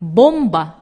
bomba.